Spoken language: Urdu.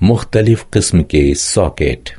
مختلف قسم کے ساکٹ